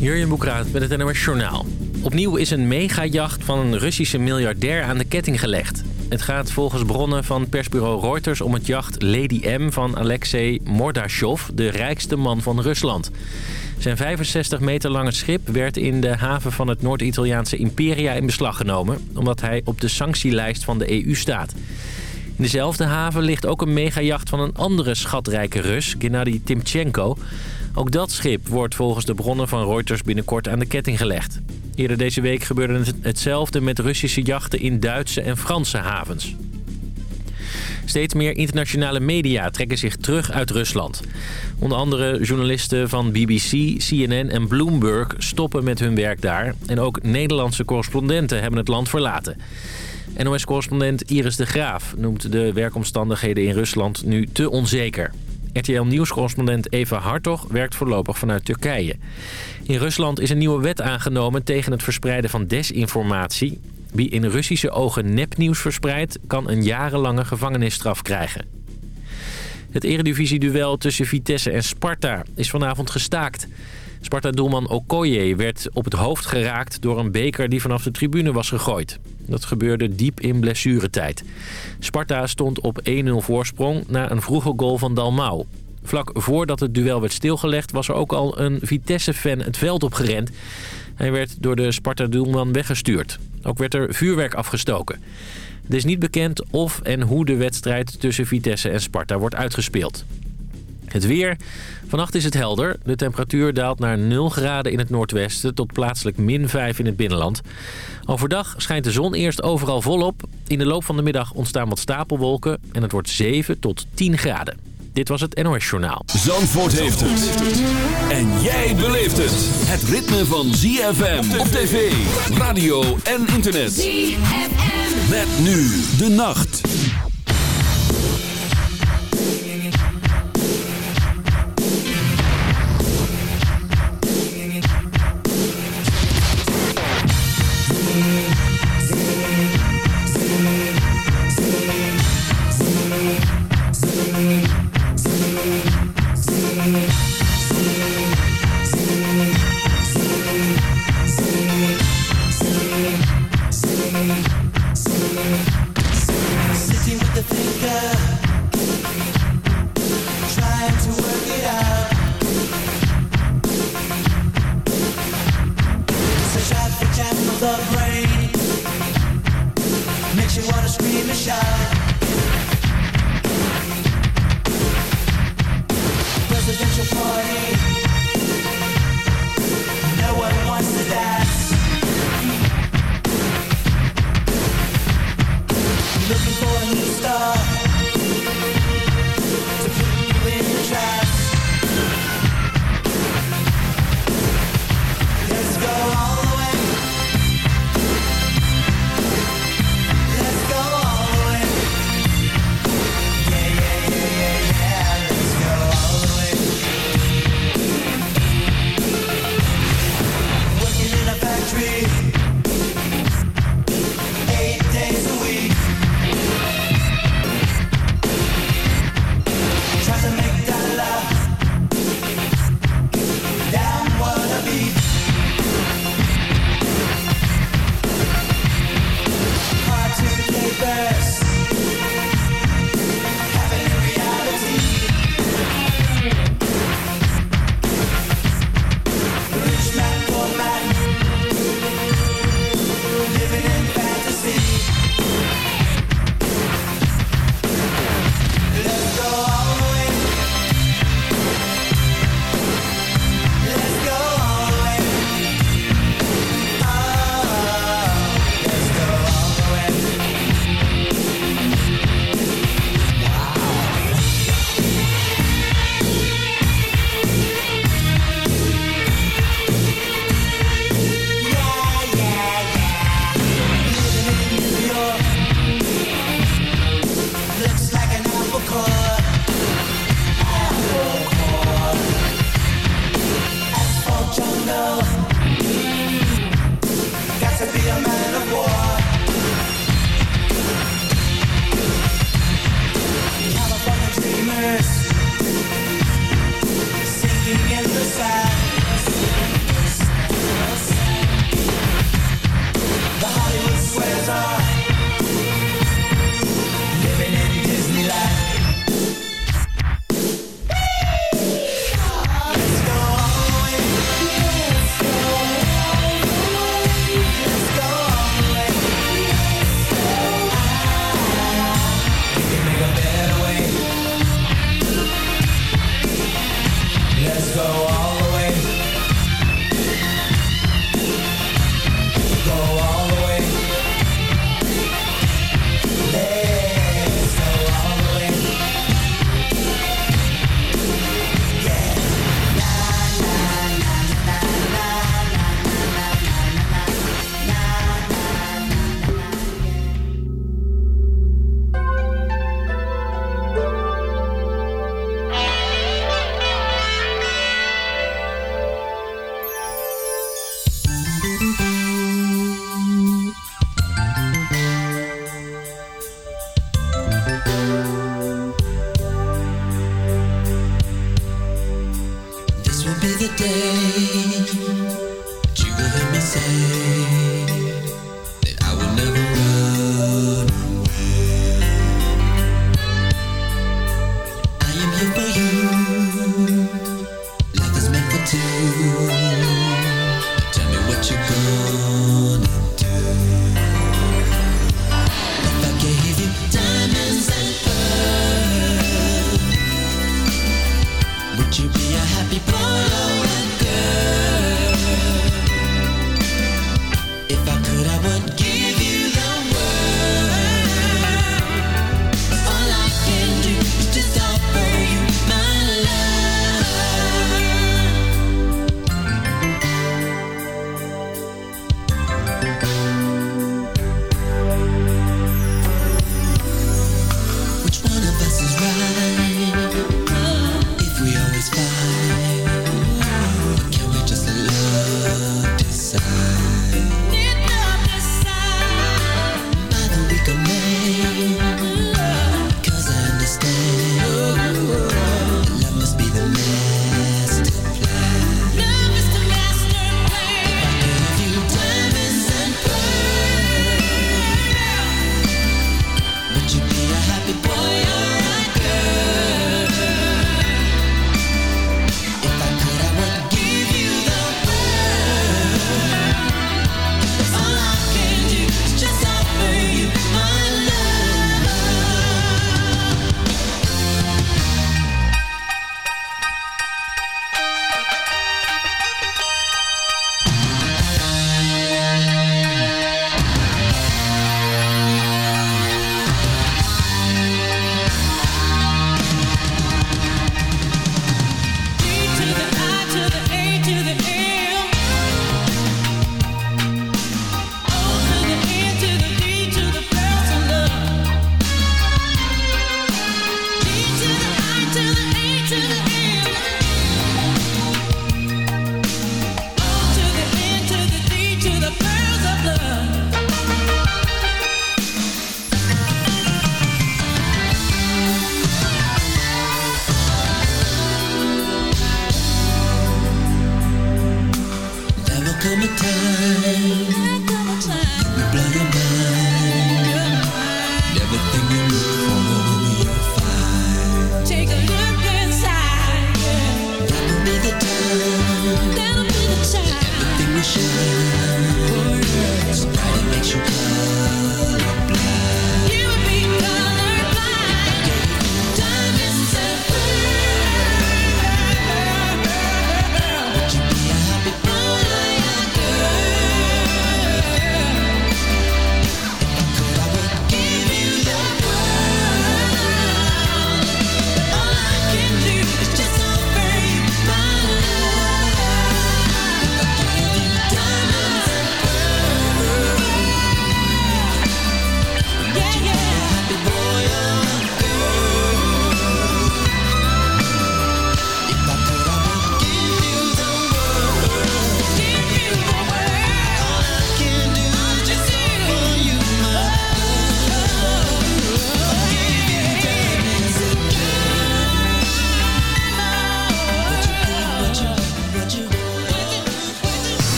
Jurjen Boekraat met het NOS Journaal. Opnieuw is een megajacht van een Russische miljardair aan de ketting gelegd. Het gaat volgens bronnen van persbureau Reuters om het jacht Lady M van Alexei Mordashov, de rijkste man van Rusland. Zijn 65 meter lange schip werd in de haven van het Noord-Italiaanse Imperia in beslag genomen... omdat hij op de sanctielijst van de EU staat. In dezelfde haven ligt ook een megajacht van een andere schatrijke Rus, Gennady Timchenko. Ook dat schip wordt volgens de bronnen van Reuters binnenkort aan de ketting gelegd. Eerder deze week gebeurde hetzelfde met Russische jachten in Duitse en Franse havens. Steeds meer internationale media trekken zich terug uit Rusland. Onder andere journalisten van BBC, CNN en Bloomberg stoppen met hun werk daar. En ook Nederlandse correspondenten hebben het land verlaten. NOS-correspondent Iris de Graaf noemt de werkomstandigheden in Rusland nu te onzeker. RTL Nieuws-correspondent Eva Hartog werkt voorlopig vanuit Turkije. In Rusland is een nieuwe wet aangenomen tegen het verspreiden van desinformatie. Wie in Russische ogen nepnieuws verspreidt, kan een jarenlange gevangenisstraf krijgen. Het eredivisie-duel tussen Vitesse en Sparta is vanavond gestaakt. Sparta-doelman Okoye werd op het hoofd geraakt door een beker die vanaf de tribune was gegooid. Dat gebeurde diep in blessuretijd. Sparta stond op 1-0 voorsprong na een vroege goal van Dalmau. Vlak voordat het duel werd stilgelegd was er ook al een Vitesse-fan het veld opgerend. Hij werd door de Sparta-doelman weggestuurd. Ook werd er vuurwerk afgestoken. Het is niet bekend of en hoe de wedstrijd tussen Vitesse en Sparta wordt uitgespeeld. Het weer. Vannacht is het helder. De temperatuur daalt naar 0 graden in het noordwesten tot plaatselijk min 5 in het binnenland. Overdag schijnt de zon eerst overal volop. In de loop van de middag ontstaan wat stapelwolken en het wordt 7 tot 10 graden. Dit was het NOS Journaal. Zandvoort heeft het. En jij beleeft het. Het ritme van ZFM op tv, radio en internet. ZFM. Met nu de nacht.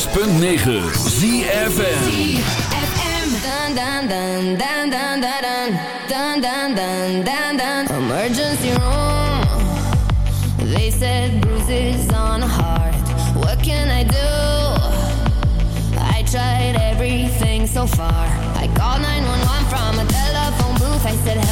106.9 ZFM Emergency room. They said bruises on heart. What can I do? I tried everything so far. I called 911 from a telephone booth. I said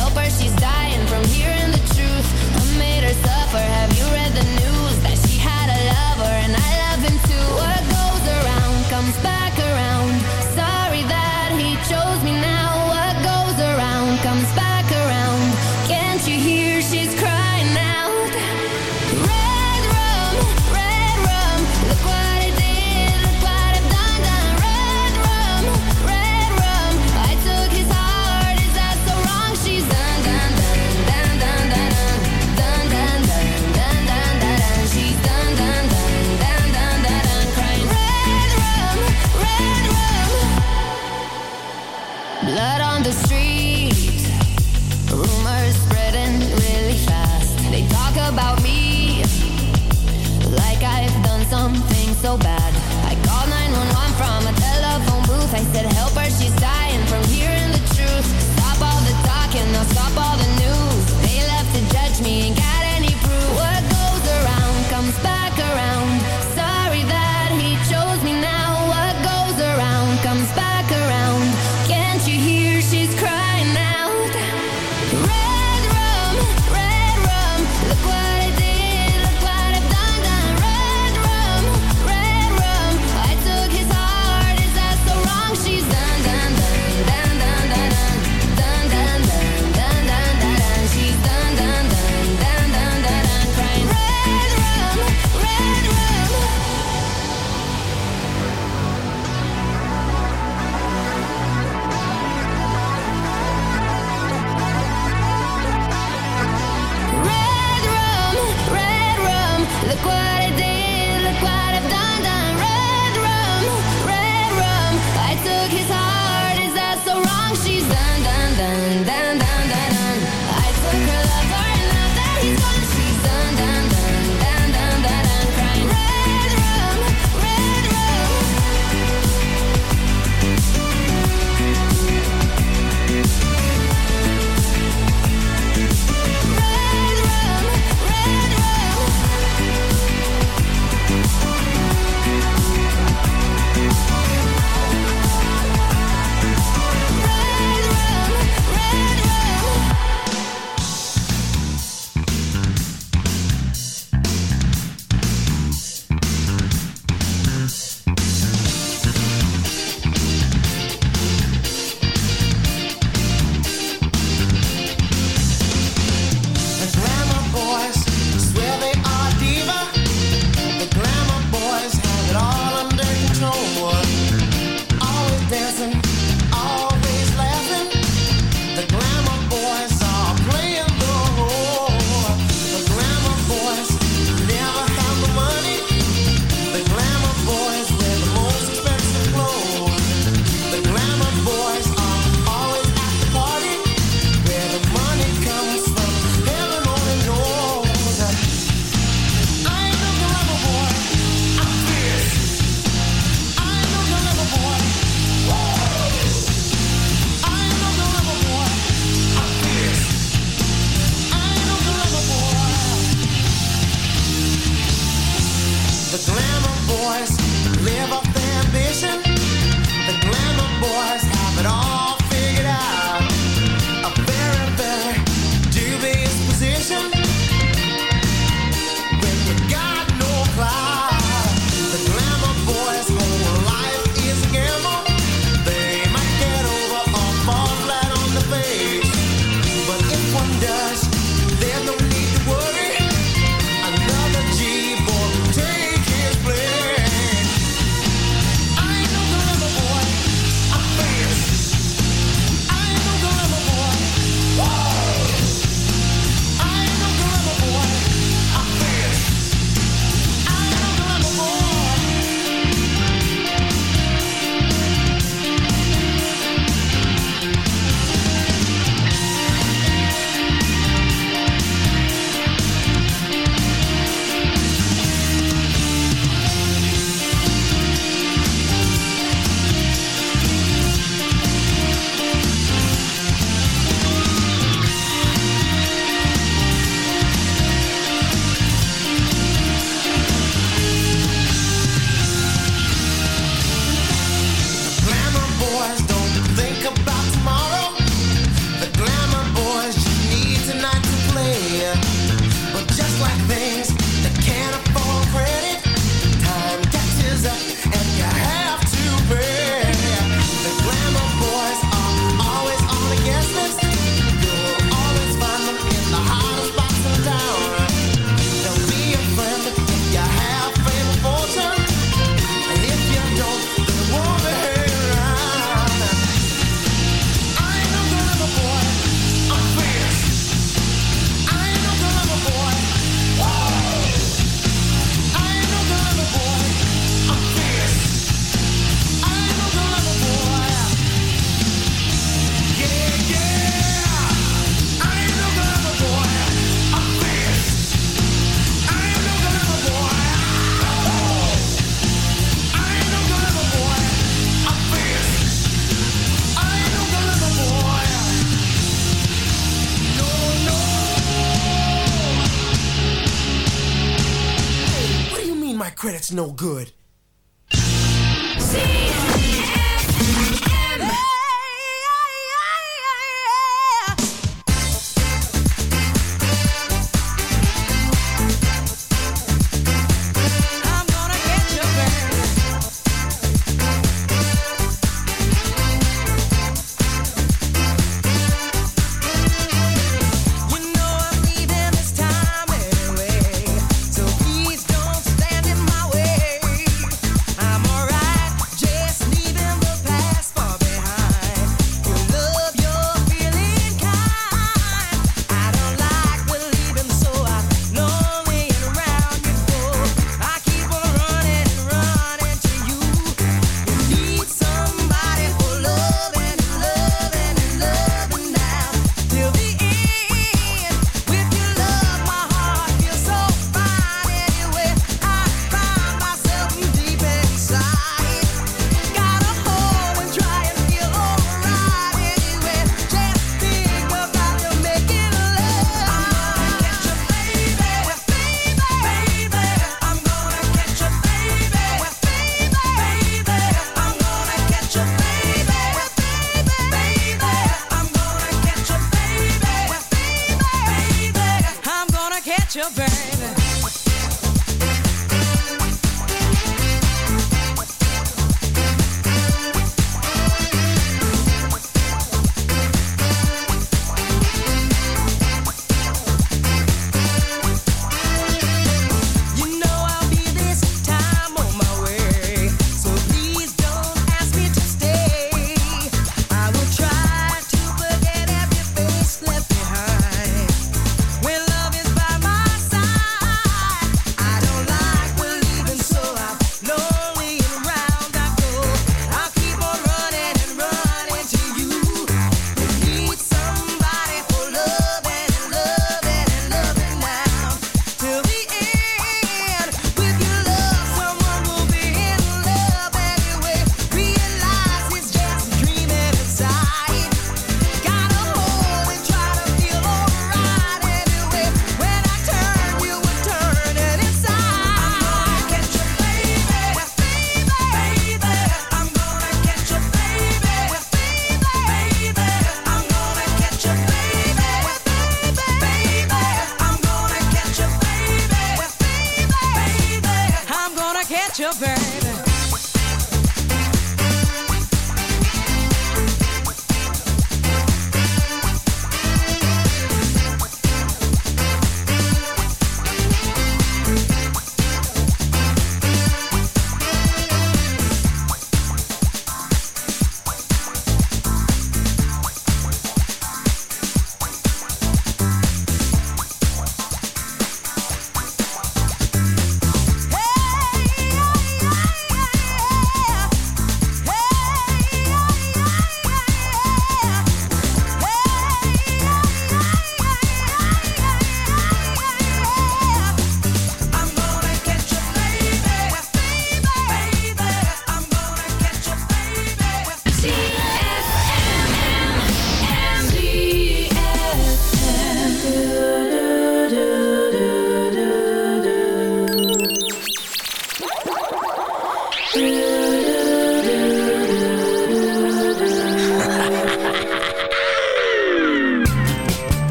good.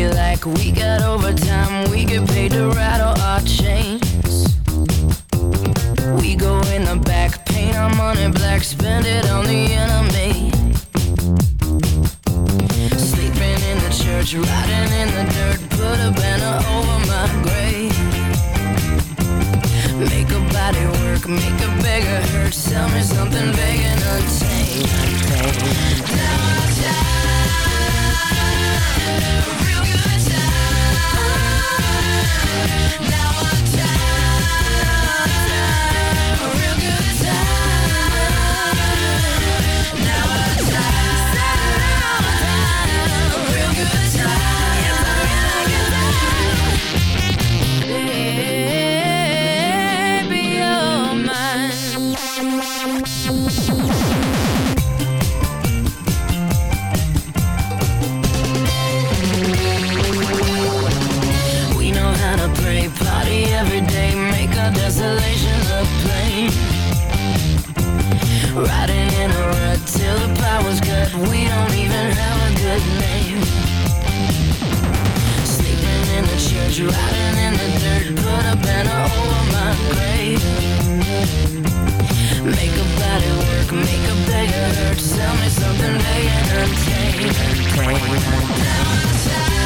we like. We got overtime, we get paid to rattle our chains. We go in the back, paint our money black, spend it on the enemy. Sleeping in the church, riding in the dirt, put a banner over my grave. Make a body work, make a beggar hurt, sell me something big and untamed. Now I'm tired. Now I'm. Riding in the dirt, put a banner over my grave. Make a body work, make a beggar hurt, sell me something they entertain. Now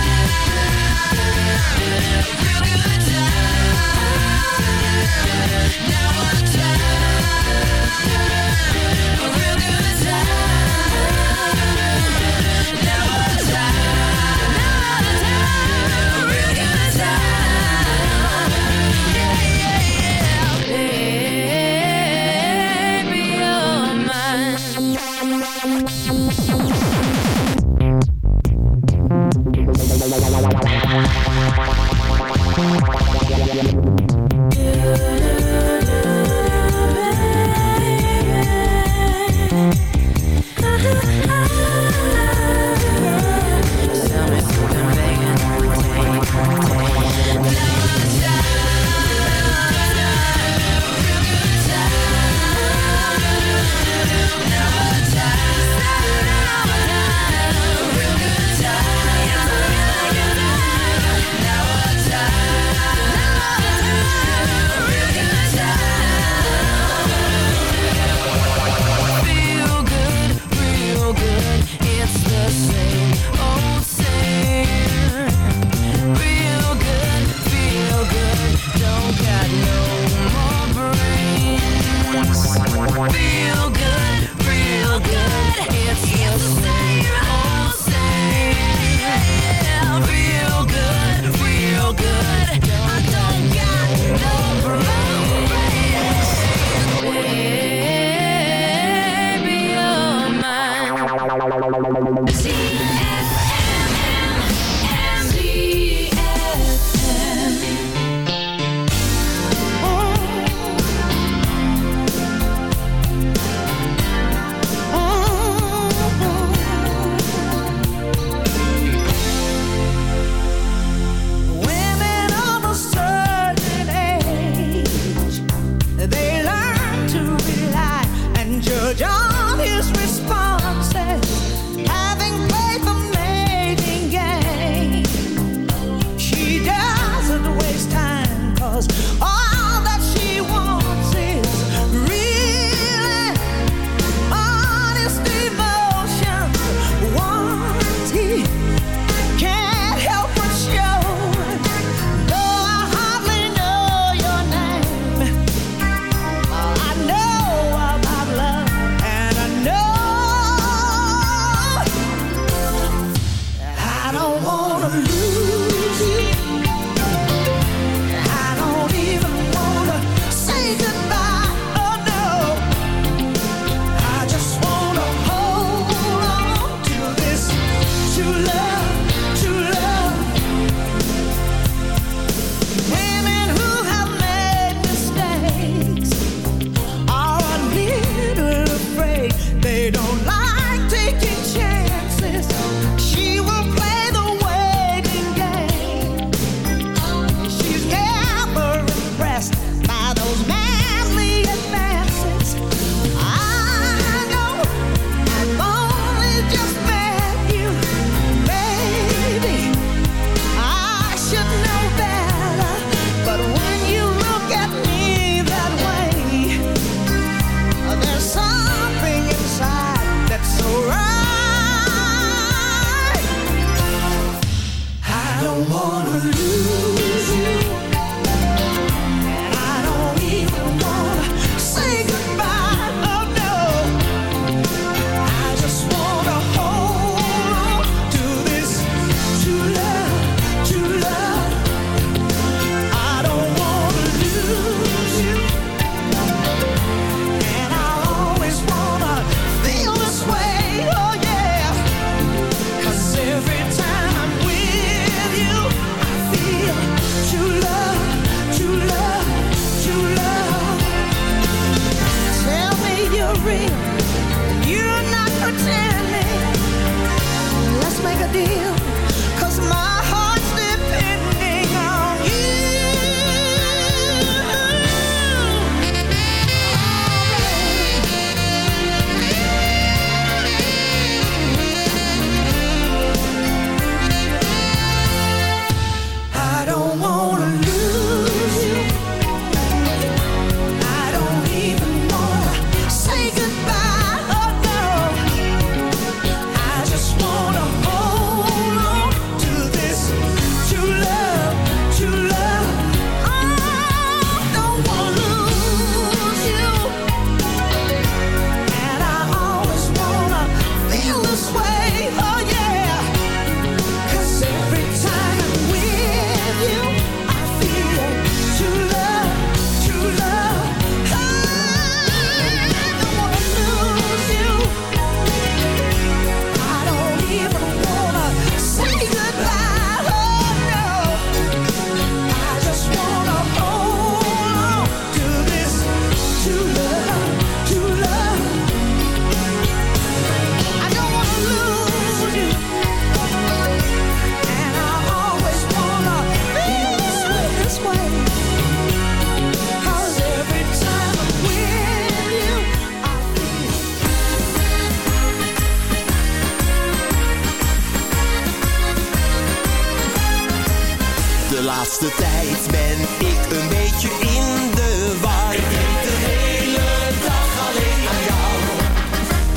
De laatste tijd ben ik een beetje in de war. Ik denk de hele dag alleen aan jou.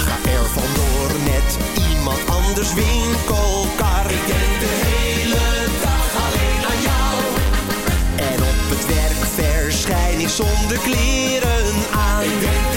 Ga er vandoor met iemand anders winkelkar. Ik denk de hele dag alleen aan jou. En op het werk verschijn ik zonder kleren aan. Denk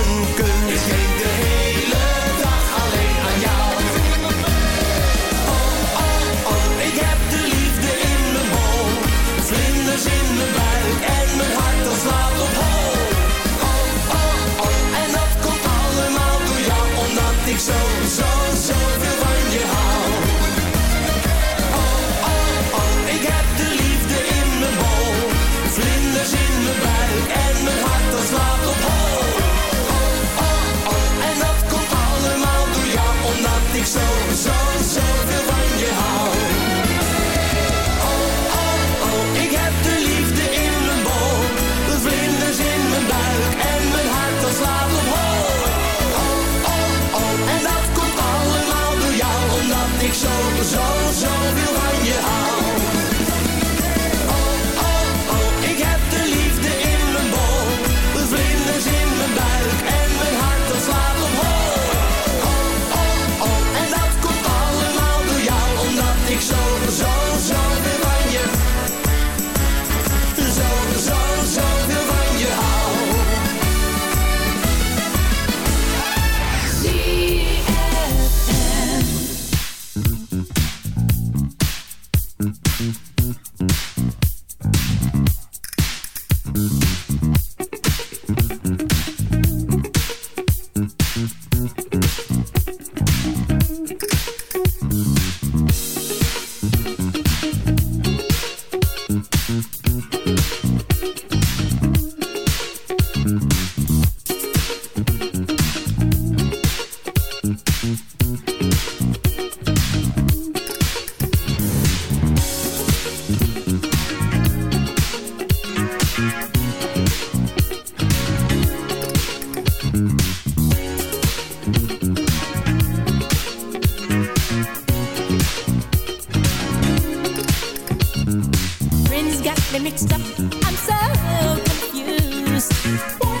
sowieso. I'm so confused.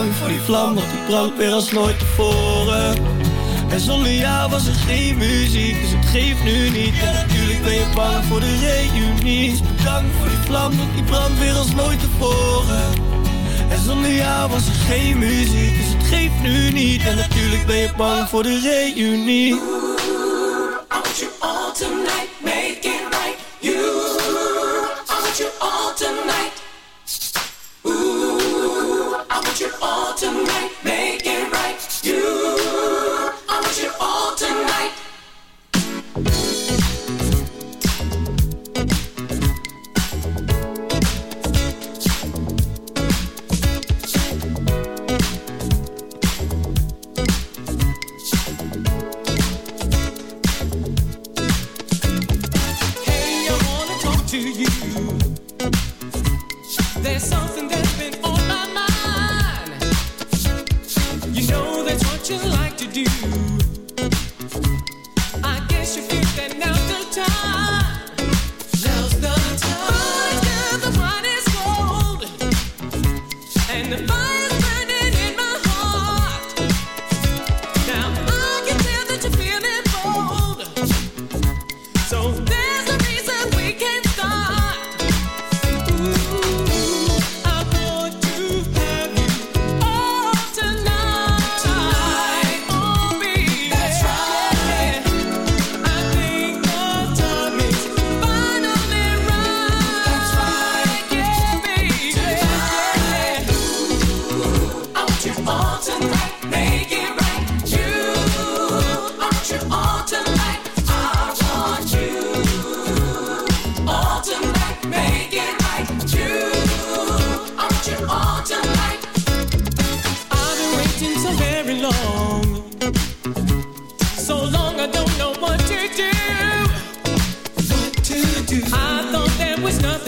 Bedankt voor die vlam, want die brandt weer als nooit tevoren. En zonder jou was er geen muziek, dus het geeft nu niet. En natuurlijk ben je bang voor de reunie Dus Bedankt voor die vlam, want die brandt weer als nooit tevoren. En zonder jou was er geen muziek, dus het geeft nu niet. En natuurlijk ben je bang voor de reunie. All tonight, make it right. You, I want you all tonight.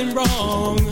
Nothing wrong.